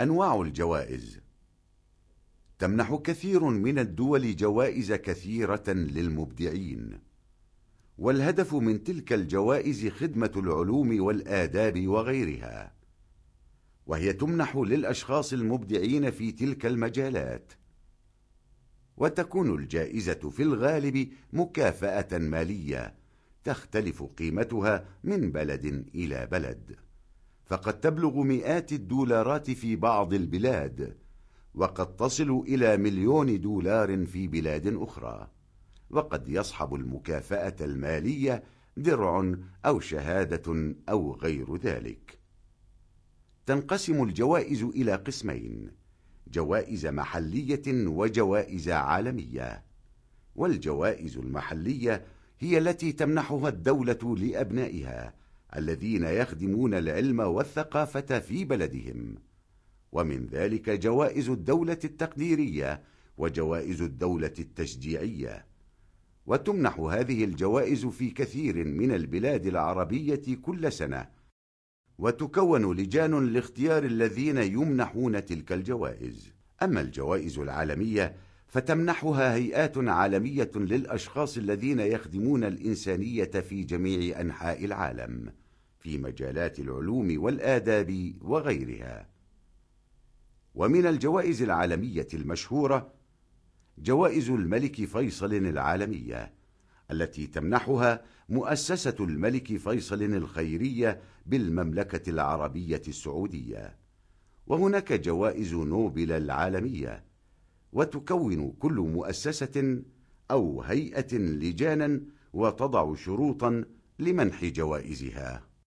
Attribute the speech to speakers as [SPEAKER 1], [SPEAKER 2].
[SPEAKER 1] أنواع الجوائز. تمنح كثير من الدول جوائز كثيرة للمبدعين. والهدف من تلك الجوائز خدمة العلوم والآداب وغيرها. وهي تمنح للأشخاص المبدعين في تلك المجالات. وتكون الجائزة في الغالب مكافأة مالية تختلف قيمتها من بلد إلى بلد. فقد تبلغ مئات الدولارات في بعض البلاد وقد تصل إلى مليون دولار في بلاد أخرى. وقد يصحب المكافأة المالية درع أو شهادة أو غير ذلك. تنقسم الجوائز إلى قسمين جوائز محلية وجوائز عالمية. والجوائز المحلية هي التي تمنحها الدولة لأبنائها الذين يخدمون العلم والثقافة في بلدهم. ومن ذلك جوائز الدولة التقديرية وجوائز الدولة التشجيعية. وتمنح هذه الجوائز في كثير من البلاد العربية كل سنة. وتكون لجان لاختيار الذين يمنحون تلك الجوائز. أما الجوائز العالمية فتمنحها هيئات عالمية للأشخاص الذين يخدمون الإنسانية في جميع أنحاء العالم في مجالات العلوم والآداب وغيرها. ومن الجوائز العالمية المشهورة جوائز الملك فيصل العالمية التي تمنحها مؤسسة الملك فيصل الخيرية بالمملكة العربية السعودية. وهناك جوائز نوبل العالمية وتكون كل مؤسسة أو هيئة لجانا وتضع شروطا لمنح جوائزها.